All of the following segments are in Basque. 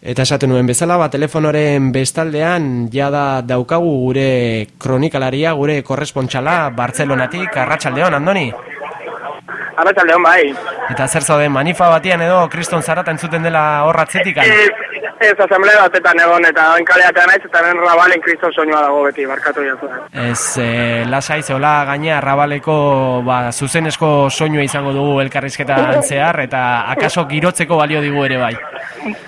Eta esaten nuen bezala, ba, telefonoren bestaldean jada daukagu gure kronikalaria, gure korrespontxala, Bartzelonatik, Arratxaldeon, Andoni? Arratxaldeon, bai. Eta zer zaude, manifa batian edo kriston zarata entzuten dela horratzetik? Ez, asamblea batetan egon eta enkaleatean naiz eta ben rabalen kriston soinua dago beti, barkatu jatu. Ez, e, lasai zeola gaina rabaleko ba, zuzenezko soinua izango dugu elkarrizketa zehar eta akaso girotzeko balio digu ere bai.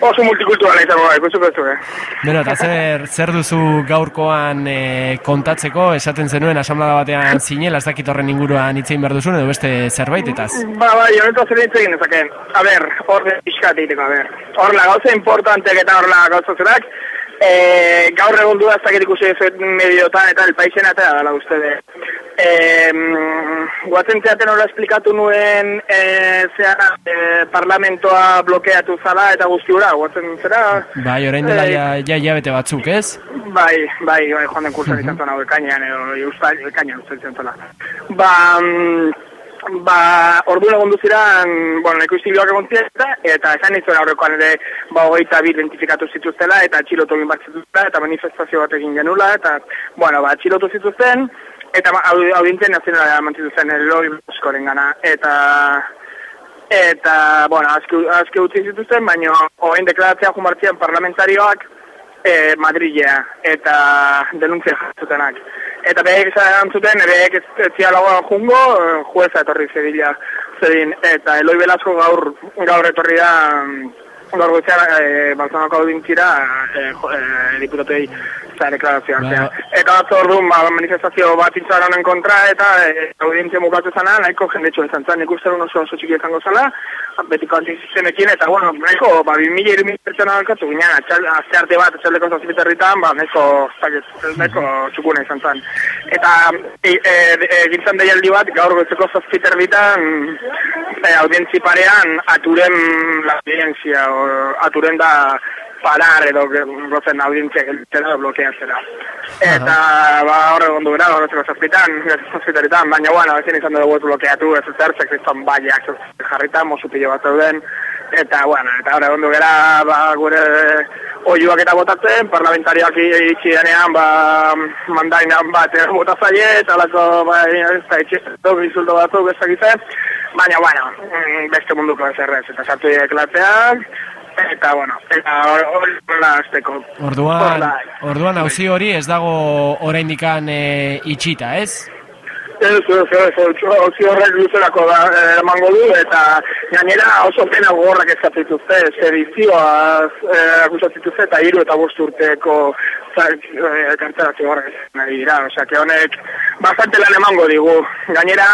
Oso multikulturala izango bai, ikusuko ez eh? Bueno, eta zer, zer duzu gaurkoan e, kontatzeko, esaten zenuen asamblea batean zinela, ez dakit horren inguruan itzein behar duzun, edo beste zerbait, eta? Ba, ba, neto zer itzein ezaken. A ber, hor de a ber. Hor la gauza importante eta hor la gauza zerak, e, gaur egun du ez ikusi ez mediotan eta el paisen eta dala uste de. E, guatzen zeaten hori esplikatu nuen e, zera, e, parlamentoa blokeatu zala eta guzti hura, guatzen zera? Bai, orain dela e, ja, ja, bete batzuk, ez? Bai, bai, bai, joan den kursan izan zona, ekainan, edo, ekainan, ekainan, Ba, mm, ba, ordu egon duziran, bueno, iztibiak egon eta, eta esan izan aurrekoan ere, ba, hogeita bi identifikatu zituztela, eta atxilotu egin bat zituztela, eta manifestazio bat egin genula, eta, bueno, ba, atxilotu zituzten, eta audientzia nazionala mantzituzten eloi boskoren gana, eta, eta, bueno, azke, azke utzi zituzten, baina, hogein deklaratzea jumartzian parlamentarioak, e, Madrilea, eta denuntzia jatzutenak. Eta behek izan zuten, behek ez zialagoa jungo, eh, jueza etorri zedila zedin. Eta Eloi Belasko gaur, gaur etorri da, gaur goizea, e, balzanako dintzira, e, e, diputotei za deklarazioa. Ba. Eta bat orduan, ba, manifestazio bat intzaren kontra, eta e, audientzia mugatu zana, nahiko jendetxo izan zen, ikusten oso oso txiki izango zala, betiko antizizenekin, eta bueno, nahiko, ba, bi mila pertsona alkatu ginen, azte arte bat, txaldeko zazipiterritan, ba, nahiko, nahiko txukuna izan zen. Eta e, e, e, gintzen deialdi bat, gaur goizeko zazipiterritan, e, audientzi parean, aturen la audientzia, aturen da, parar edo gozen audientzia geltzera blokeatzera. Eta, ba, horre gondu gara, horre zeko zazpitan, zazpitaritan, baina, bueno, ezin izan dugu blokeatu, ez ez zertzek, kriston baiak jarrita, mozu pilo bat zeuden, eta, bueno, eta horre gondu gara, ba, gure oiuak eta botatzen, parlamentariak itxi denean, ba, mandainan bat botazaile, eta lako, ba, ez da, itxi, insulto batzuk ezakitzen, baina, bueno, mm, beste munduko ez errez, eta sartu eklatzeak, eta bueno, eta hori hola azteko. Orduan, orduan hauzi hori ez dago oraindikan e, itxita, ez? Ez, ez, ez, hauzi horrek luzerako da, eh, emango du, eta gainera oso pena gogorrak ezatituzte, sedizioa eh, akusatituzte, eta hiru eta bost urteko kartzeratze horrek nahi dira, osea, que honek bastante lan emango digu. Gainera,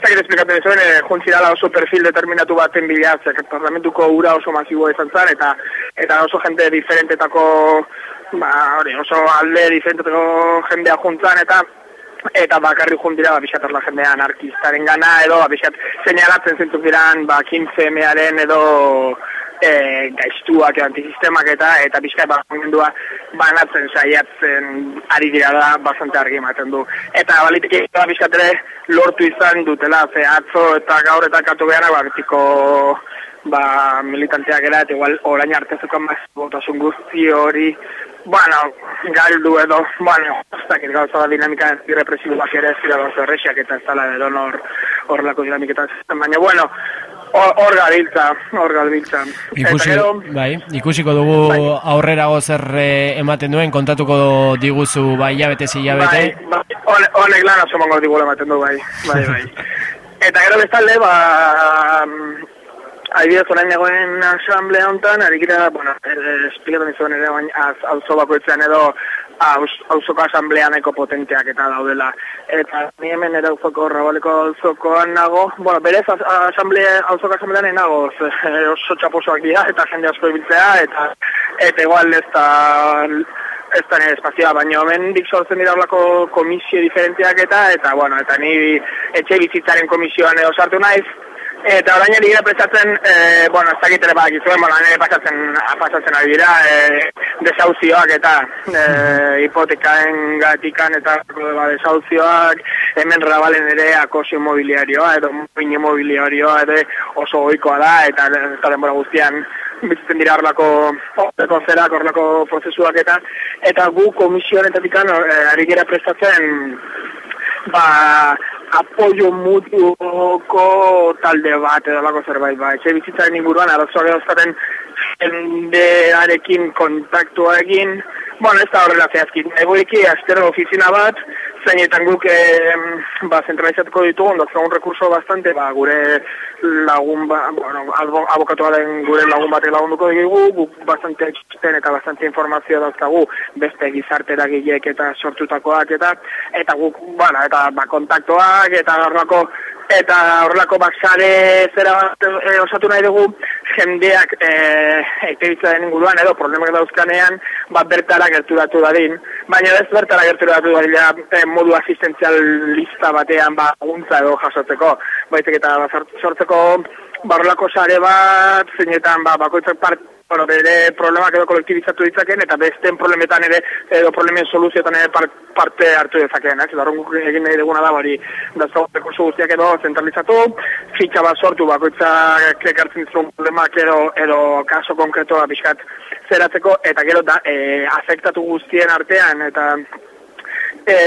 Zagir esplikatzen zuen, eh, jontzi dala oso perfil determinatu baten bideatzek, parlamentuko ura oso masibo izan zen, eta, eta oso jende diferentetako, ba, hori, oso alde diferentetako jendea juntzan, eta eta bakarri juntira, ba, bixat orla jendea anarkistaren gana, edo, ba, bixat, seinalatzen zentuk diran, ba, 15 mearen edo, e, gaiztuak antisistemak eta eta bizkai bakundua banatzen saiatzen ari dira da bastante argi ematen du. Eta baliteke da bizkatere lortu izan dutela, ze atzo eta gaur eta katu behar ba, ba, militanteak era, eta igual orain arte zukan botasun guzti hori, bueno, galdu edo, bueno, ez dakit gauza da dinamika irrepresiboak ere ez dira gauza eta ez dala edo hor, hor dinamiketan. Baina, bueno, Hor gabiltza, hor gabiltza. Ikusi, bai, ikusiko dugu bai. aurrera gozer eh, ematen duen, kontatuko diguzu bai jabete zi jabete. Bai, bai, honek lan oso mongo digu ematen du bai, bai, bai. Eta gero bestalde, ba, Adibidez, orain negoen asamblea honetan, arikita, bueno, esplikatu nizuen ere, hau bakoitzean edo, hauzoko asambleaneko potenteak eta daudela. Eta ni hemen ere hauzoko rabaleko hauzokoan nago, bueno, berez asamblea, hauzoko asamblean nago, oso txaposoak dira, eta jende asko ibiltzea, eta eta igual ez da, ez da nire espazioa, baina hemen dik sortzen dira horlako komisio diferenteak eta, eta bueno, eta ni etxe bizitzaren komisioan edo sartu naiz, Eta orain ere gira prestatzen, e, bueno, ez dakit ere badak izuen, bueno, nire pasatzen, pasatzen ari dira, e, desauzioak eta e, hipotekaen gatikan eta ba, desauzioak, hemen rabalen ere akosio imobiliarioa, edo moin imobiliarioa, edo oso goikoa da, eta ez da denbora guztian bizitzen dira horlako horlako zerak, horlako prozesuak eta eta gu komisionetatik eh, ari gira prestatzen ba apoio mutuoko talde bat edo lako zerbait ba. Etxe bizitzaren inguruan arazoa gehozaten jendearekin kontaktua egin, bueno, ez da horrela zehazkin. Egoiki, astero ofizina bat, zeinetan guk e, ba, zentralizatuko ditugu, ondotza un rekurso bastante, ba, gure lagun, ba, bueno, abokatu den gure lagun batek lagunduko dugu, guk bastante eksten eta bastante informazioa dauzkagu, beste gizartera gilek eta sortutakoak eta, eta guk, bueno, eta ba, kontaktoak eta horrako eta horrelako baksare zera bat e, osatu nahi dugu jendeak e, den inguruan edo problemak dauzkanean bat bertara gerturatu dadin. Baina ez bertara gerturatu dadin e, modu asistentzialista batean ba, guntza edo jasotzeko. Baitek eta sortzeko barrolako sare bat zeinetan ba, bakoitzak part bueno, bere problemak edo kolektibizatu ditzaken, eta besten problemetan ere, edo problemen soluzioetan ere parte hartu dezaken, ez? Eta egin nahi duguna da, bari, da rekurso guztiak edo zentralizatu, fitxa bat sortu bakoitza kekartzen dituzun problemak edo, edo kaso konkretoa bizkat zeratzeko, eta gero da, e, afektatu guztien artean, eta e,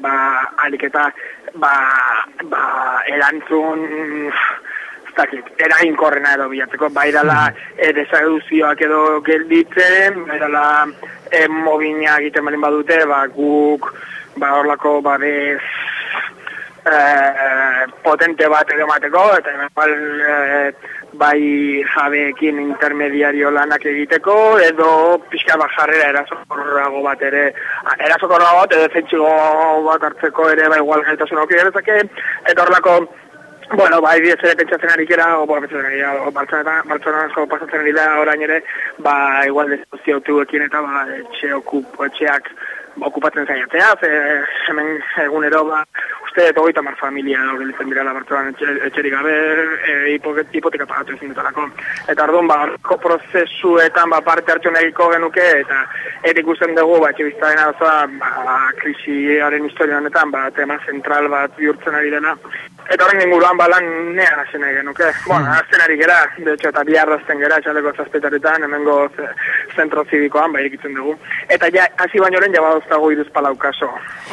ba, alik eta, ba, ba, erantzun, zakit, erain korrena edo bilatzeko, bai dala e, desaduzioak edo gelditzen, bai dala e, mobina egiten balin badute, ba, guk, ba, horlako, ba, bez, e, potente bat edo mateko, eta e, bai jabeekin intermediario lanak egiteko, edo pixka bat jarrera erasokorrago bat ere, erasokorrago bat edo defentsigo bat hartzeko ere, ba, igual gaitasun aukera eta horlako, Bueno, bai, ez ere pentsatzen ari kera, o, bueno, pentsatzen ari kera, o, pasatzen ari da, orain ere, ba, igual, dezozio ekin eta, ba, etxe okup, etxeak, okupatzen zaiatzea, ze, hemen egunero, ba, uste, eto goita mar familia, hori litzen dira, labartuan, etxerik gabe, e, hipoteka pagatu ezin dutelako. Eta, orduan, ba, prozesuetan, ba, parte hartu nahiko genuke, eta, erik usten dugu, ba, etxe biztaren arazoa, ba, krisiaren historia honetan, ba, tema zentral bat bihurtzen ari dena, Eta horren inguruan balan nean hasi nahi genuke. Bueno, mm. azten ari gera, de hecho, eta biharra azten gera, txaleko zazpetaretan, hemengo zentro zibikoan, bai ikitzen dugu. Eta ja, hasi bainoren jaba dauzkago iruz palau kaso.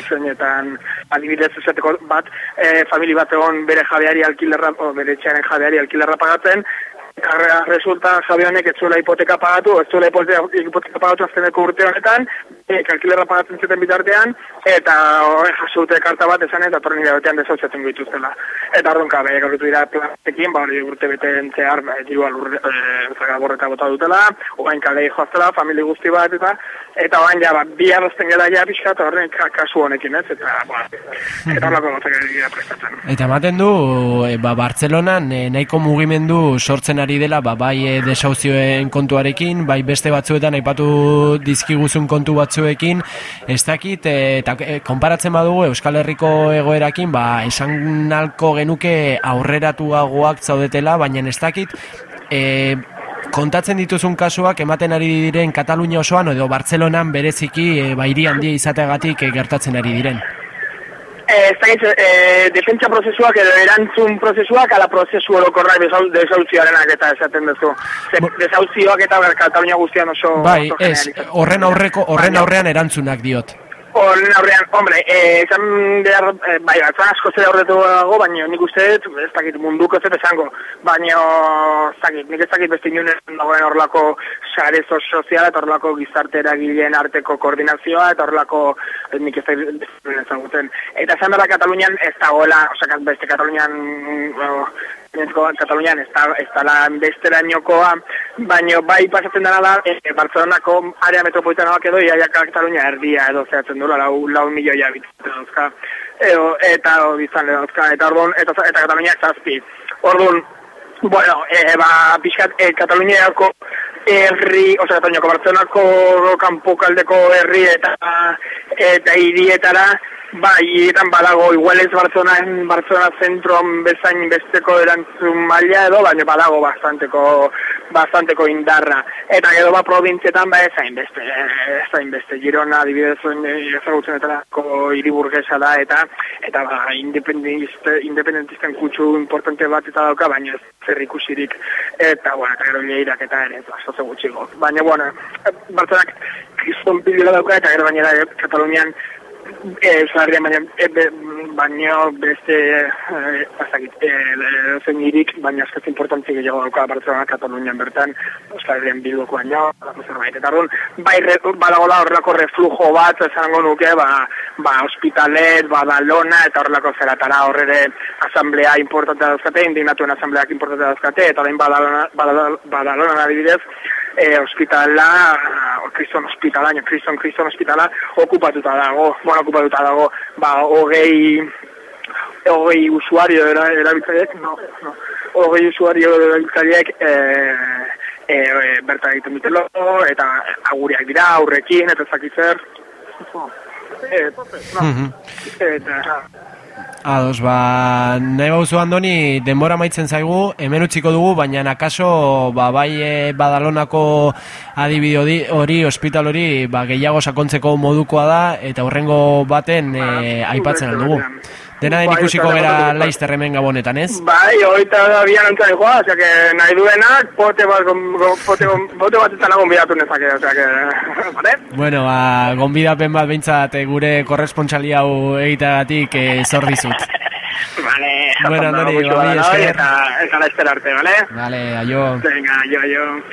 Zeinetan, adibidez esateko bat, e, famili bat egon bere jabeari alkilerra, o bere txaren jabeari alkilerra pagatzen, Karrea resulta Javi honek ez zuela hipoteka pagatu, ez zuela hipoteka pagatu azteneko urte honetan, e, kalkilerra pagatzen zuten bitartean, eta hori jasute karta bat esan eta torren nire batean desautzatzen dituztela. Eta dunka, behar gaurritu dira planetekin, ba hori urte bete entzehar, ba, diru alurre, e, borreta bota dutela, oain kalei joaztela, famili guzti bat, eta eta oain ja, ba, bi arrozten gara ja pixka, eta horren kasu honekin ez, eta, ba, eta horrela gozatzen gara prestatzen. Eta ematen du, e, ba, Bartzelonan, e, nahiko mugimendu sortzen ari dela, ba, bai e, desauzioen kontuarekin, bai beste batzuetan aipatu dizkiguzun kontu batzuekin, ez dakit, e, e, konparatzen badugu Euskal Herriko egoerakin, ba, esan nalko genuke aurreratuagoak zaudetela, baina ez dakit, e, kontatzen dituzun kasuak ematen ari diren Katalunia osoan edo Bartzelonan bereziki e, ba, handia izateagatik e, gertatzen ari diren. Eh, ez da eh, defentsa prozesuak edo erantzun prozesuak ala prozesu orokorra desauzioarenak eta esaten duzu. Desauzioak eta Katalunia guztian oso... Bai, ez, horren aurreko, horren aurrean erantzunak diot. Horren aurrean, hombre, eh, esan behar, eh, bai, batzan asko zera horretu dago, baina nik uste ez dakit munduko ez esango, baina, ez dakit, nik ez dakit beste inunen dagoen horrelako sare soziala eta horrelako gizartera gileen arteko koordinazioa eta horrelako, eh, nik ez dakit, ezaguten. Eta esan behar Katalunian ez dagoela, osak, beste Katalunian, Nentzko Katalunian ez da, ez da lan bestera niokoa, baina bai pasatzen dena da, e, Barcelonako area metropolitana bak edo, iaia Katalunia erdia edo zehatzen dura, lau, lau milioia bitzen dauzka, edo, eta o, bizan dauzka, eta orduan, eta, eta Katalunia zazpi. Orduan, bueno, e, ba, pixkat, e, Kataluniako herri, oza, Kataluniako Barcelonako kanpokaldeko herri eta, eta hirietara, Bai, etan badago, igual ez Bartzona, Bartzona zentroan bezain besteko erantzun maila edo, baina badago bastanteko, bastanteko indarra. Eta gero ba provintzietan ba ezain beste, ezain beste. Girona adibidez ezagutzen etarako iriburgesa da eta eta ba independentisten kutsu importante bat eta dauka, baina ez zer ikusirik eta bueno, eta gero leirak eta ere, sozo gutxiko. Baina, bueno, Bartzonak kriston pidila dauka eta gero baina Katalunian Eh, Euskal baina, e, baina beste e, pasakit, e, zen irik, baina eskaz importantzik gehiago dauka Barcelona, Katalunian bertan, Euskal Herrian bilduko baina, zerbait. Eta arduan, bai, badagola horrelako reflujo bat, esango nuke, ba, ba, hospitalet, badalona, eta horrelako zeratara horrere asamblea importantea dauzkate, indignatuen asambleak importantea dauzkate, eta bain badalona, badalona, badalona adibidez, e, hospitala, kriston hospitala, kriston kriston hospitala, okupatuta dago, bueno, okupatuta dago, ba, hogei, hogei usuario erabiltzaiek, no, no, hogei usuario erabiltzaiek, e, e, e, berta egiten mitelo, eta aguriak dira, aurrekin, eta zakitzer, eta, no, eta, Ados, ba, nahi bauzu andoni, denbora maitzen zaigu, hemen utziko dugu, baina nakaso, ba, bai e, badalonako adibide hori, ospital hori, ba, gehiago sakontzeko modukoa da, eta horrengo baten e, aipatzen aldugu. Dena den bai, ikusiko gara laizter hemen gabonetan, ez? Bai, oita da bian antzai joa, ozea que nahi duenak, pote bat, pote, pote bat eta lagun bidatu nezake, ozea que, vale? Bueno, ba, gonbidapen bat behintzat eh, gure korrespontsali hau egitagatik eh, zor dizut. Vale, bueno, Andoni, bai, esker. Eta, eta laizter arte, vale? Vale, aio. Venga, aio, aio.